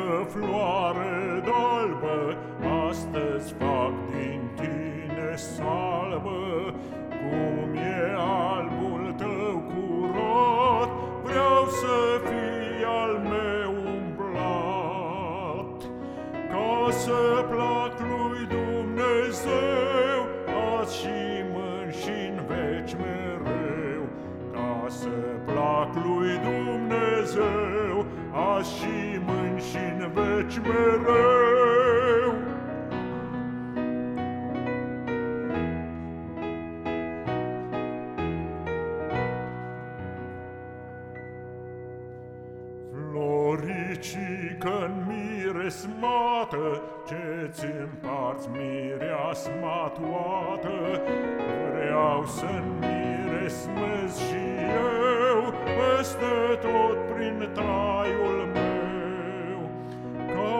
floare dalbă, Astăzi fac din tine salbă, Cum e albul tău curat, Vreau să fii al meu umblat, Ca să plac lui Dumnezeu, Azi și mâini și-n veci mereu, Ca să plac lui Dumnezeu, Azi și mâini și-n veci mereu. Floricică-n miresmată, Ce-ți împarți mireasma toată, Vreau să-mi miresmez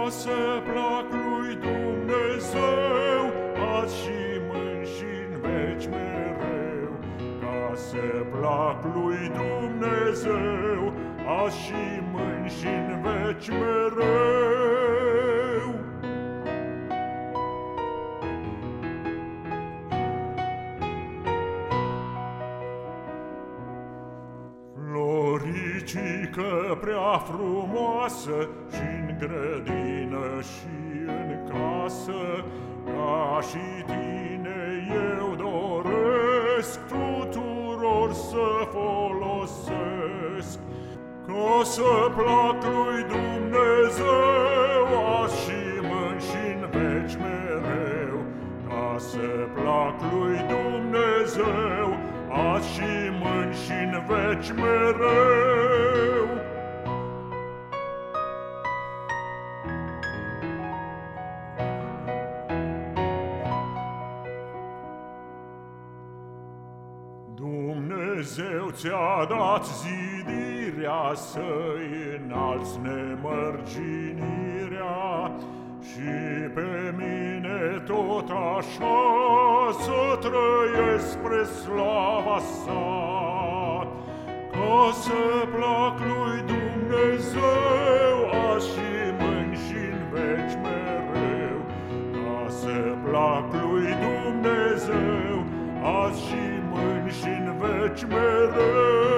Ca să plac lui Dumnezeu, Azi și mâini și-n veci mereu, Ca să plac lui Dumnezeu, Azi și mâini și-n veci mereu. Floricică prea frumoasă și-n grădină și în casă, Ca și tine eu doresc tuturor să folosesc, Ca să plac lui Dumnezeu azi și mâini și-n veci mereu, Ca să plac lui Dumnezeu azi și mâini și-n veci mereu. Dumnezeu ți-a dat zidirea să-i înalți nemărginirea. Și pe mine tot așa să trăiesc spre slava sa. Ca să plac lui Dumnezeu azi și mâini și-n veci mereu. Ca să plac lui Dumnezeu azi și mâini și în veci mereu.